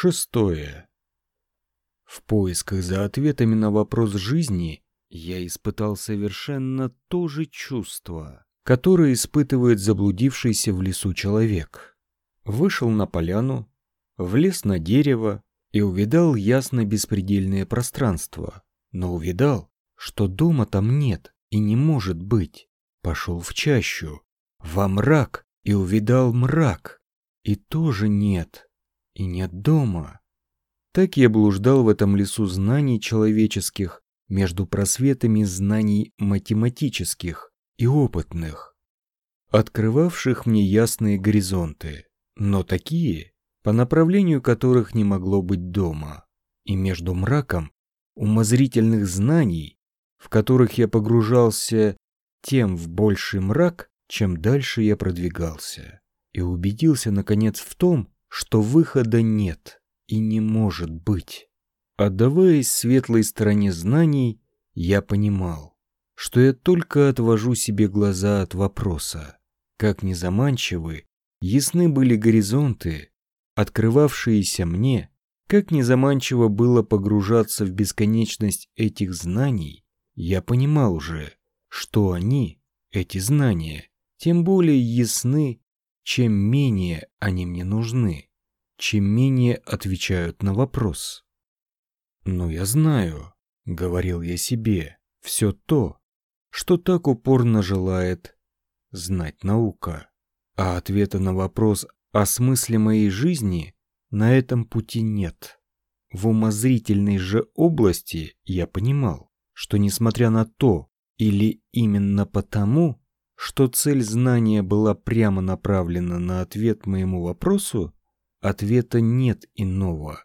Шестое. В поисках за ответами на вопрос жизни я испытал совершенно то же чувство, которое испытывает заблудившийся в лесу человек. Вышел на поляну, влез на дерево и увидал ясно беспредельное пространство, но увидал, что дома там нет и не может быть. Пошел в чащу, во мрак и увидал мрак, и тоже нет, и нет дома. Так я блуждал в этом лесу знаний человеческих между просветами знаний математических и опытных, открывавших мне ясные горизонты, но такие, по направлению которых не могло быть дома, и между мраком умозрительных знаний, в которых я погружался тем в больший мрак, чем дальше я продвигался, и убедился, наконец, в том, что выхода нет и не может быть. Отдаваясь светлой стороне знаний, я понимал, что я только отвожу себе глаза от вопроса, как незаманчивы, ясны были горизонты, открывавшиеся мне, как незаманчиво было погружаться в бесконечность этих знаний, я понимал уже, что они, эти знания, тем более ясны, чем менее они мне нужны, чем менее отвечают на вопрос. «Но я знаю», — говорил я себе, — «все то, что так упорно желает знать наука, а ответа на вопрос о смысле моей жизни на этом пути нет. В умозрительной же области я понимал, что несмотря на то, или именно потому, что цель знания была прямо направлена на ответ моему вопросу, ответа нет иного,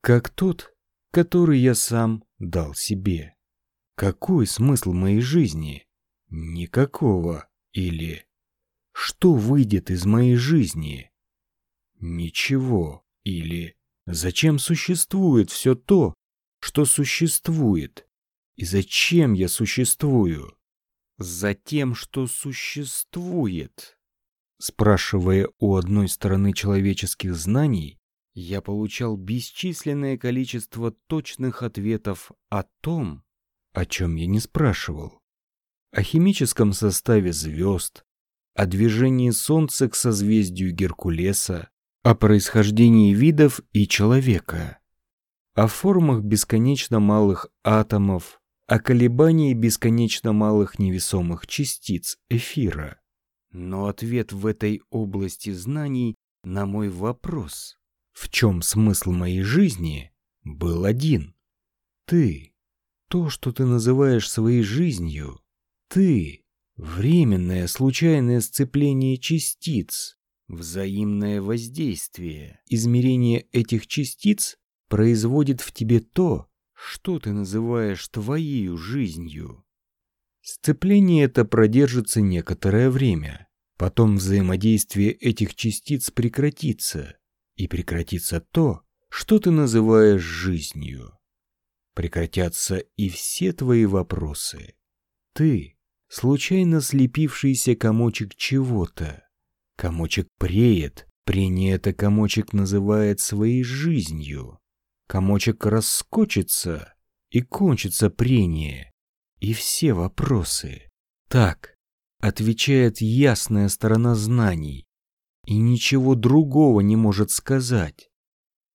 как тот, который я сам дал себе. Какой смысл моей жизни? Никакого. Или что выйдет из моей жизни? Ничего. Или зачем существует все то, что существует? И зачем я существую? Затем, что существует. Спрашивая у одной стороны человеческих знаний, я получал бесчисленное количество точных ответов о том, о чем я не спрашивал. О химическом составе звезд, о движении Солнца к созвездию Геркулеса, о происхождении видов и человека, о формах бесконечно малых атомов, о колебании бесконечно малых невесомых частиц эфира. Но ответ в этой области знаний на мой вопрос в чем смысл моей жизни, был один. Ты, то, что ты называешь своей жизнью, ты, временное случайное сцепление частиц, взаимное воздействие, измерение этих частиц производит в тебе то, что ты называешь твоей жизнью. Сцепление это продержится некоторое время, потом взаимодействие этих частиц прекратится, и прекратится то, что ты называешь жизнью. Прекратятся и все твои вопросы. Ты — случайно слепившийся комочек чего-то. Комочек преет, прение это комочек называет своей жизнью. Комочек раскочится, и кончится прение, и все вопросы. Так отвечает ясная сторона знаний, и ничего другого не может сказать,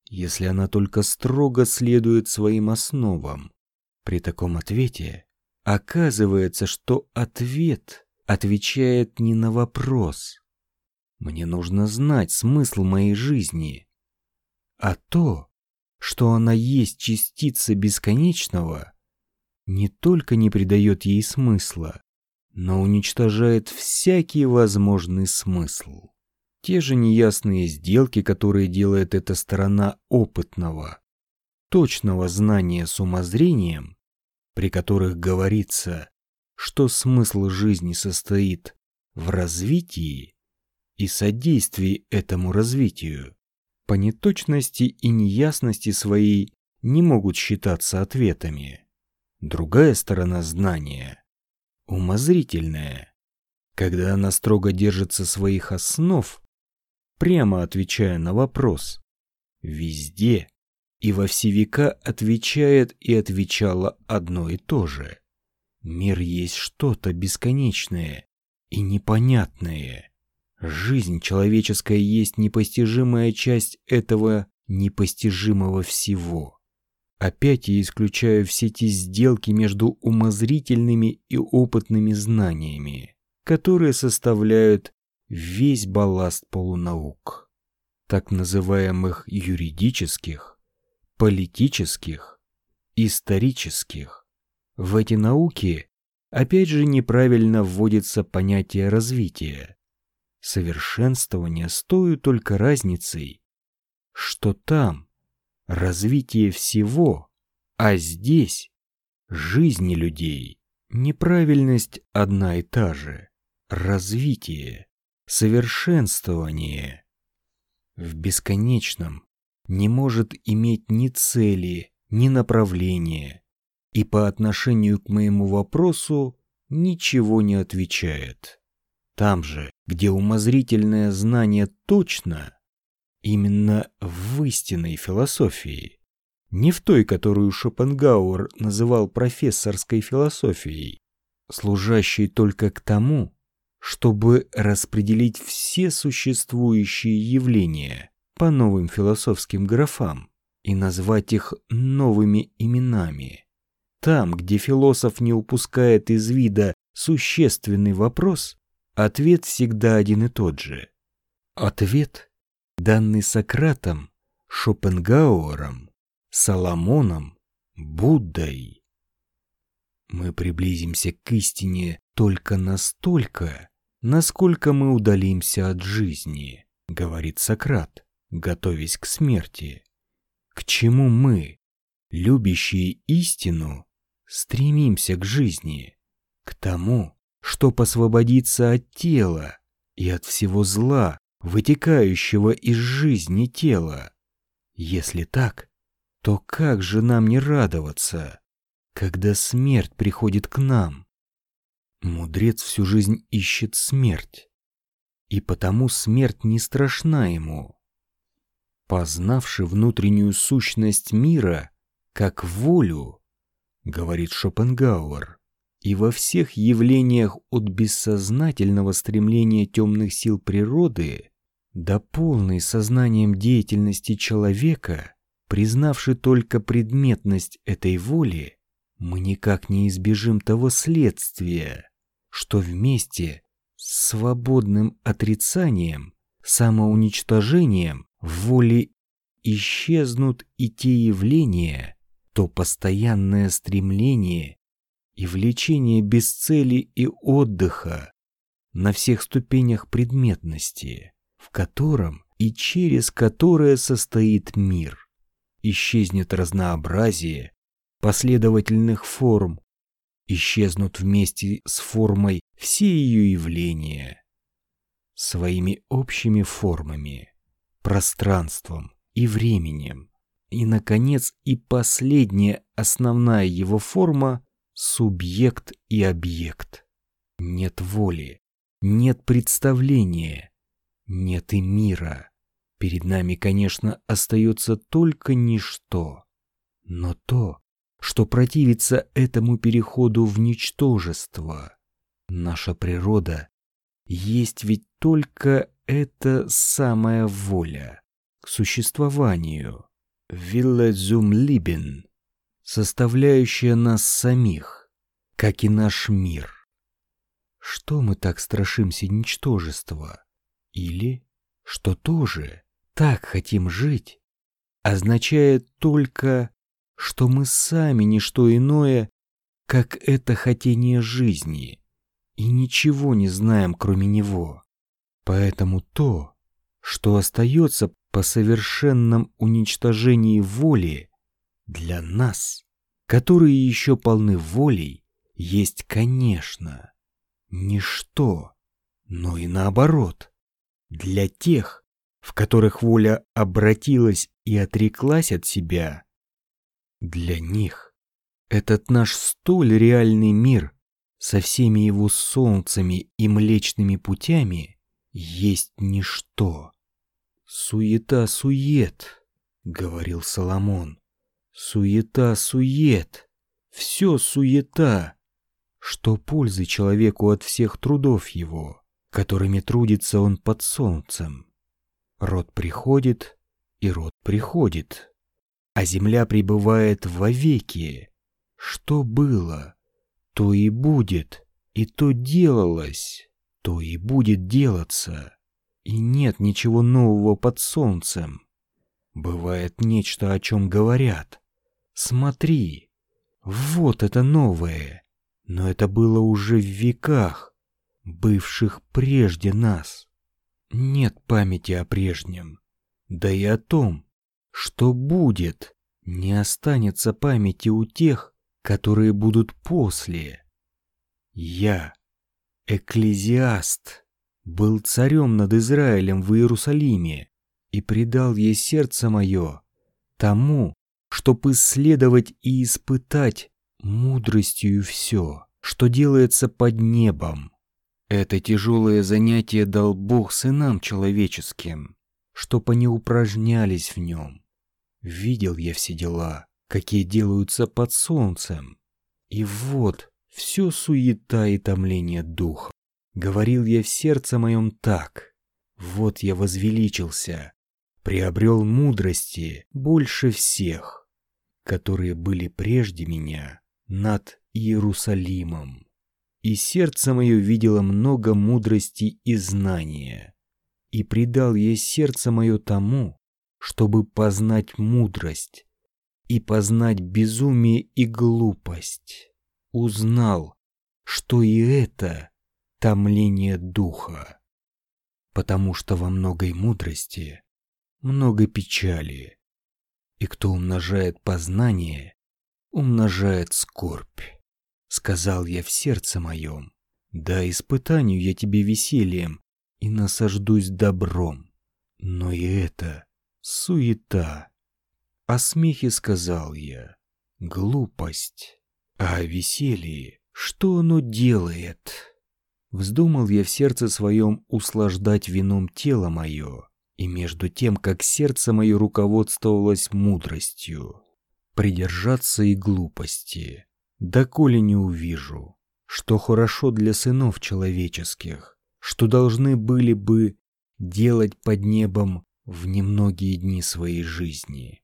если она только строго следует своим основам. При таком ответе оказывается, что ответ отвечает не на вопрос. Мне нужно знать смысл моей жизни, а то, что она есть частица бесконечного, не только не придает ей смысла, но уничтожает всякий возможный смысл. Те же неясные сделки, которые делает эта сторона опытного, точного знания с умозрением, при которых говорится, что смысл жизни состоит в развитии и содействии этому развитию, по неточности и неясности своей не могут считаться ответами. Другая сторона знания – умозрительная. Когда она строго держится своих основ, прямо отвечая на вопрос, везде и во все века отвечает и отвечала одно и то же. Мир есть что-то бесконечное и непонятное. Жизнь человеческая есть непостижимая часть этого непостижимого всего. Опять я исключаю все эти сделки между умозрительными и опытными знаниями, которые составляют весь балласт полунаук, так называемых юридических, политических, исторических. В эти науки опять же неправильно вводится понятие развития. Совершенствование с только разницей, что там развитие всего, а здесь жизни людей. Неправильность одна и та же. Развитие, совершенствование. В бесконечном не может иметь ни цели, ни направления, и по отношению к моему вопросу ничего не отвечает. Там же, где умозрительное знание точно, именно в истинной философии, не в той, которую Шопенгауэр называл профессорской философией, служащей только к тому, чтобы распределить все существующие явления, по новым философским графам и назвать их новыми именами. Там, где философ не упускает из вида существенный вопрос, ответ всегда один и тот же. Ответ, данный Сократом, Шопенгауэром, Соломоном, Буддой. Мы приблизимся к истине только настолько, насколько мы удалимся от жизни, говорит Сократ готовясь к смерти. К чему мы, любящие истину, стремимся к жизни? К тому, чтоб освободиться от тела и от всего зла, вытекающего из жизни тела. Если так, то как же нам не радоваться, когда смерть приходит к нам? Мудрец всю жизнь ищет смерть, и потому смерть не страшна ему познавши внутреннюю сущность мира как волю, говорит Шопенгауэр, и во всех явлениях от бессознательного стремления темных сил природы до полной сознанием деятельности человека, признавши только предметность этой воли, мы никак не избежим того следствия, что вместе с свободным отрицанием, самоуничтожением в воле исчезнут и те явления, то постоянное стремление и влечение без цели и отдыха на всех ступенях предметности, в котором и через которое состоит мир. Исчезнет разнообразие последовательных форм, исчезнут вместе с формой все ее явления своими общими формами пространством и временем. И, наконец, и последняя основная его форма – субъект и объект. Нет воли, нет представления, нет и мира. Перед нами, конечно, остается только ничто. Но то, что противится этому переходу в ничтожество. Наша природа есть ведь только эта самая воля к существованию, Wille zum Leben, составляющая нас самих, как и наш мир. Что мы так страшимся ничтожества? Или, что тоже так хотим жить, означает только, что мы сами не что иное, как это хотение жизни, и ничего не знаем, кроме него. Поэтому то, что остается по совершенном уничтожении воли для нас, которые еще полны волей, есть, конечно, ничто, но и наоборот. Для тех, в которых воля обратилась и отреклась от себя, для них этот наш столь реальный мир со всеми его солнцами и млечными путями есть ничто. Суета-сует, — говорил Соломон. «Суета-сует, все суета. Что пользы человеку от всех трудов его, которыми трудится он под солнцем? Род приходит, и род приходит, а земля пребывает вовеки. Что было, то и будет, и то делалось, то и будет делаться, и нет ничего нового под солнцем. Бывает нечто, о чем говорят. Смотри, вот это новое, но это было уже в веках, бывших прежде нас. Нет памяти о прежнем, да и о том, что будет, не останется памяти у тех, которые будут после. Я, экклезиаст, был царем над Израилем в Иерусалиме и предал ей сердце мое тому, чтоб исследовать и испытать мудростью все, что делается под небом. Это тяжелое занятие дал Бог сынам человеческим, чтоб они упражнялись в нем. Видел я все дела, какие делаются под солнцем. И вот все суета и томление духа. Говорил я в сердце моем так. Вот я возвеличился, приобрел мудрости больше всех, которые были прежде меня над Иерусалимом. И сердце мое видело много мудрости и знания, и предал я сердце мое тому, чтобы познать мудрость и познать безумие и глупость. Узнал, что и это томление духа, потому что во многой мудрости много печали, и кто умножает познание, умножает скорбь. Сказал я в сердце моем, да испытанию я тебе весельем и насаждусь добром, но и это суета. О смехе сказал я, глупость, а о веселье, что оно делает? Вздумал я в сердце своем услаждать вином тело мое, и между тем, как сердце мое руководствовалось мудростью, придержаться и глупости, доколе не увижу, что хорошо для сынов человеческих, что должны были бы делать под небом в немногие дни своей жизни.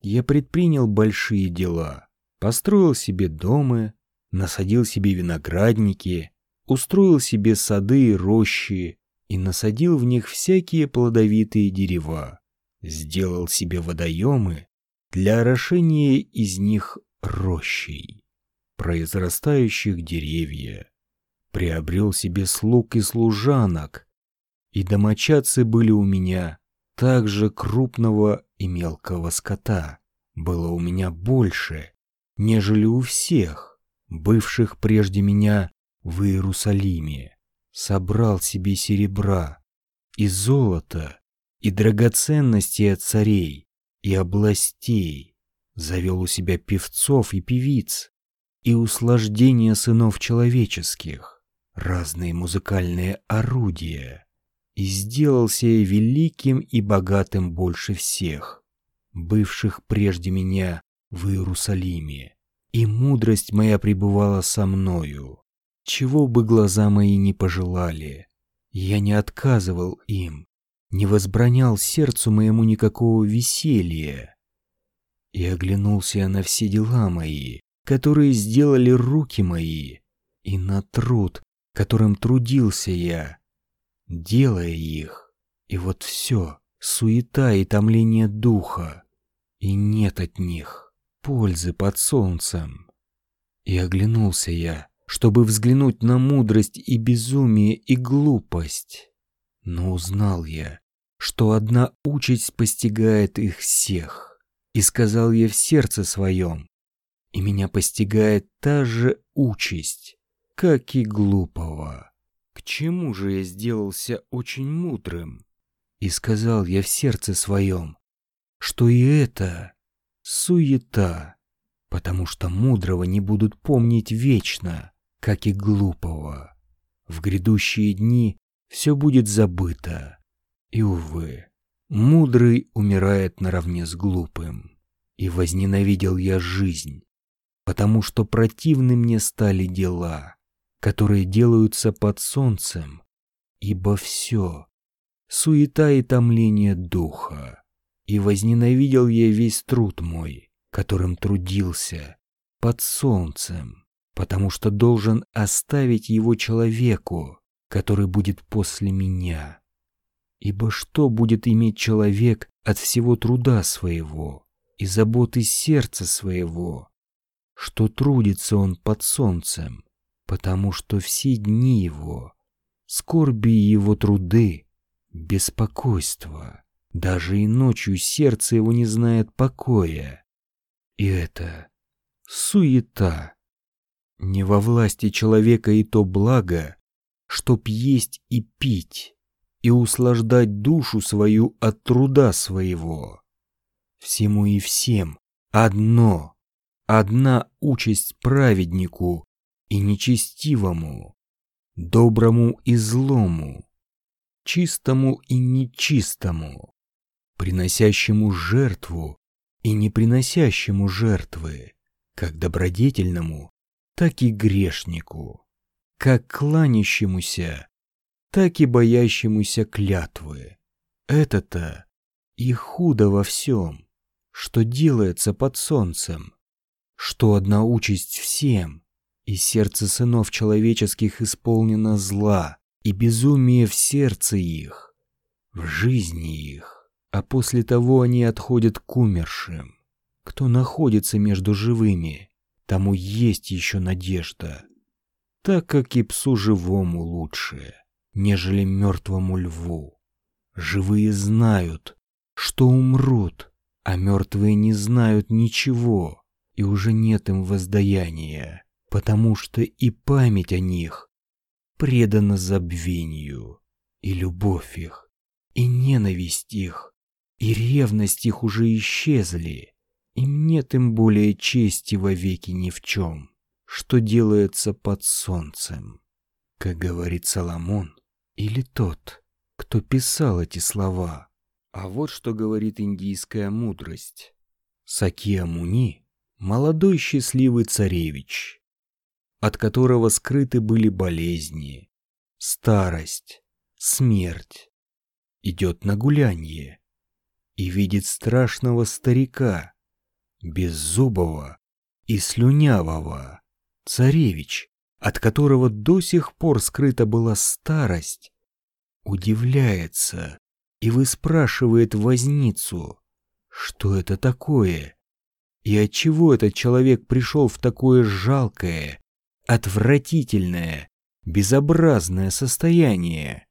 Я предпринял большие дела, построил себе дома, насадил себе виноградники, устроил себе сады и рощи, и насадил в них всякие плодовитые дерева, сделал себе водоемы для орошения из них рощей, произрастающих деревья, приобрел себе слуг и служанок, и домочадцы были у меня также крупного и мелкого скота, было у меня больше, нежели у всех, бывших прежде меня в Иерусалиме собрал себе серебра и золота, и драгоценности от царей, и областей, завел у себя певцов и певиц, и услаждения сынов человеческих, разные музыкальные орудия, и сделался великим и богатым больше всех, бывших прежде меня в Иерусалиме, и мудрость моя пребывала со мною, чего бы глаза мои не пожелали. Я не отказывал им, не возбранял сердцу моему никакого веселья. И оглянулся я на все дела мои, которые сделали руки мои, и на труд, которым трудился я, делая их. И вот все, суета и томление духа, и нет от них пользы под солнцем. И оглянулся я, чтобы взглянуть на мудрость и безумие и глупость. Но узнал я, что одна участь постигает их всех. И сказал я в сердце своем, и меня постигает та же участь, как и глупого. К чему же я сделался очень мудрым? И сказал я в сердце своем, что и это суета, потому что мудрого не будут помнить вечно, как и глупого. В грядущие дни все будет забыто. И, увы, Мудрый умирает наравне с глупым. И возненавидел я жизнь, потому что противны мне стали дела, которые делаются под солнцем, ибо все — суета и томление духа. И возненавидел я весь труд мой, которым трудился, под солнцем, потому что должен оставить его человеку, который будет после меня. Ибо что будет иметь человек от всего труда своего и заботы сердца своего, что трудится он под солнцем, потому что все дни его, скорби его труды, беспокойство, даже и ночью сердце его не знает покоя. И это суета. Не во власти человека и то благо, чтоб есть и пить, и услаждать душу свою от труда своего. Всему и всем одно, одна участь праведнику и нечестивому, доброму и злому, чистому и нечистому, приносящему жертву и не приносящему жертвы, как добродетельному, так и грешнику, как кланящемуся, так и боящемуся клятвы. Это-то и худо во всем, что делается под солнцем, что одна участь всем, и сердце сынов человеческих исполнено зла, и безумие в сердце их, в жизни их, а после того они отходят к умершим. Кто находится между живыми, тому есть еще надежда, так как и псу живому лучше, нежели мертвому льву. Живые знают, что умрут, а мертвые не знают ничего, и уже нет им воздаяния, потому что и память о них предана забвению, и любовь их, и ненависть их, и ревность их уже исчезли, им нет им более чести вовеки ни в чем, что делается под солнцем. Как говорит Соломон, или тот, кто писал эти слова. А вот что говорит индийская мудрость. Сакия Муни — молодой счастливый царевич, от которого скрыты были болезни, старость, смерть. Идет на гулянье и видит страшного старика, беззубого и слюнявого, царевич, от которого до сих пор скрыта была старость, удивляется и выспрашивает возницу, что это такое, и отчего этот человек пришел в такое жалкое, отвратительное, безобразное состояние.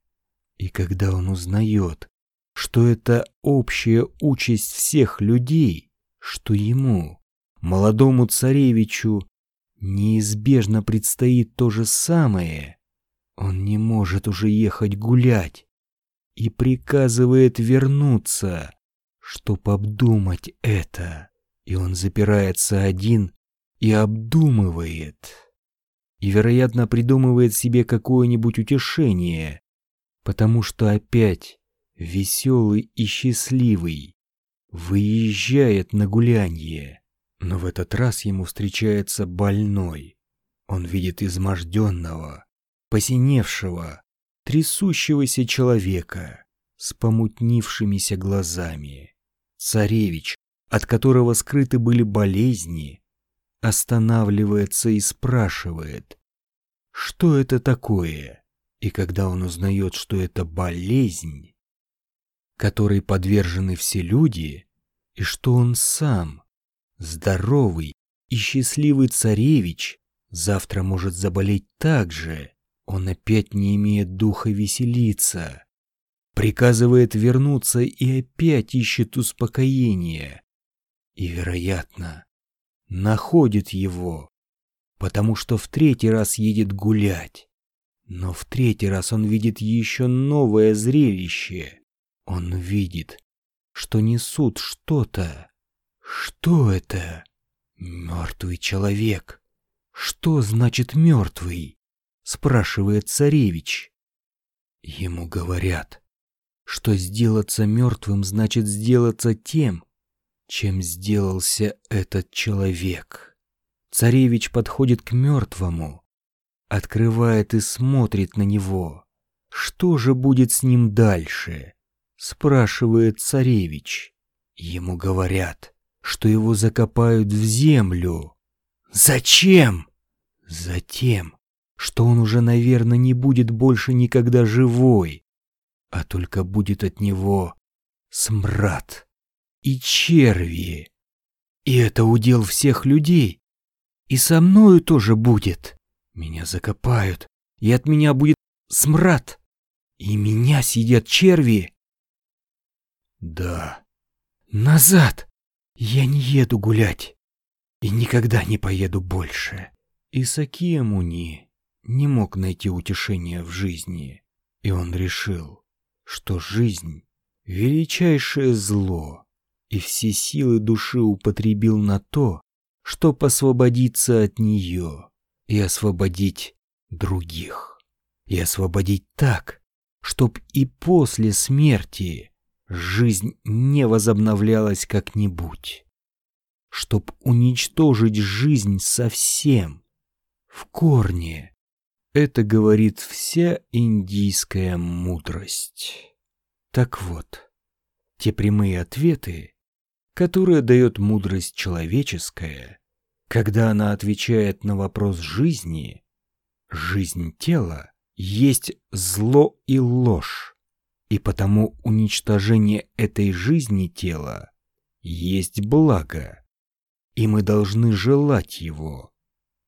И когда он узнает, что это общая участь всех людей, что ему, молодому царевичу, неизбежно предстоит то же самое. Он не может уже ехать гулять и приказывает вернуться, чтоб обдумать это. И он запирается один и обдумывает. И, вероятно, придумывает себе какое-нибудь утешение, потому что опять веселый и счастливый выезжает на гулянье. Но в этот раз ему встречается больной. Он видит изможденного, посиневшего, трясущегося человека с помутнившимися глазами. Царевич, от которого скрыты были болезни, останавливается и спрашивает, что это такое. И когда он узнает, что это болезнь, которой подвержены все люди, и что он сам, здоровый и счастливый царевич, завтра может заболеть так же, он опять не имеет духа веселиться, приказывает вернуться и опять ищет успокоения. И, вероятно, находит его, потому что в третий раз едет гулять. Но в третий раз он видит еще новое зрелище. Он видит, что несут что-то. Что это? Мертвый человек. Что значит мертвый? Спрашивает царевич. Ему говорят, что сделаться мертвым значит сделаться тем, чем сделался этот человек. Царевич подходит к мертвому, открывает и смотрит на него. Что же будет с ним дальше? Спрашивает царевич. Ему говорят, что его закопают в землю. Зачем? Затем, что он уже, наверное, не будет больше никогда живой, а только будет от него смрад и черви. И это удел всех людей. И со мною тоже будет. Меня закопают, и от меня будет смрад. И меня съедят черви. Да. Назад. Я не еду гулять. И никогда не поеду больше. Исакия Муни не мог найти утешения в жизни. И он решил, что жизнь — величайшее зло и все силы души употребил на то, чтоб освободиться от нее и освободить других. И освободить так, чтоб и после смерти жизнь не возобновлялась как-нибудь. Чтоб уничтожить жизнь совсем, в корне. Это говорит вся индийская мудрость. Так вот, те прямые ответы, которое дает мудрость человеческая, когда она отвечает на вопрос жизни, жизнь тела есть зло и ложь, и потому уничтожение этой жизни тела есть благо, и мы должны желать его,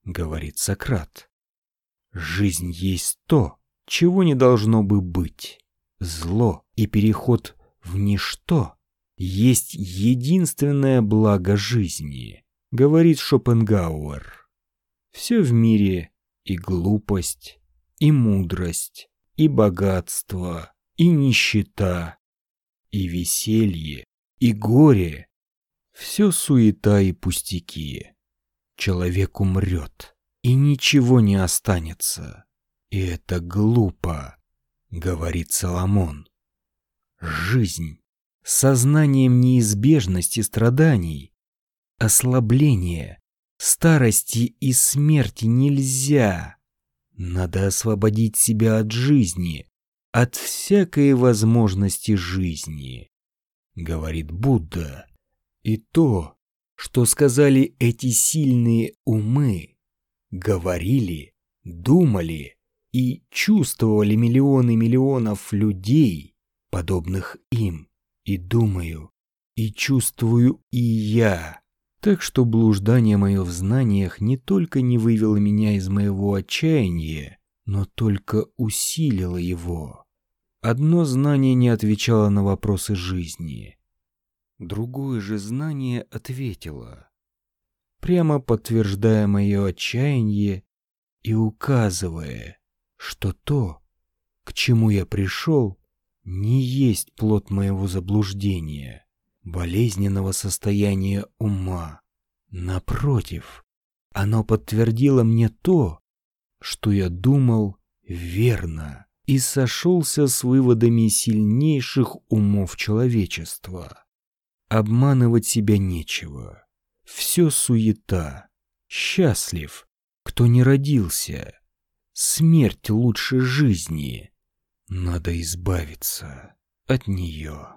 говорит Сократ. Жизнь есть то, чего не должно бы быть. Зло и переход в ничто есть единственное благо жизни, говорит Шопенгауэр. Все в мире и глупость, и мудрость, и богатство, и нищета, и веселье, и горе. Все суета и пустяки. Человек умрет, и ничего не останется. И это глупо, говорит Соломон. Жизнь сознанием неизбежности страданий, ослабления, старости и смерти нельзя. Надо освободить себя от жизни, от всякой возможности жизни, говорит Будда. И то, что сказали эти сильные умы, говорили, думали и чувствовали миллионы миллионов людей, подобных им, и думаю, и чувствую и я. Так что блуждание мое в знаниях не только не вывело меня из моего отчаяния, но только усилило его. Одно знание не отвечало на вопросы жизни. Другое же знание ответило, прямо подтверждая мое отчаяние и указывая, что то, к чему я пришел, не есть плод моего заблуждения, болезненного состояния ума. Напротив, оно подтвердило мне то, что я думал верно и сошелся с выводами сильнейших умов человечества. Обманывать себя нечего. Все суета. Счастлив, кто не родился. Смерть лучше жизни. Надо избавиться от нее.